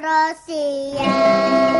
Rocío.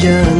jangan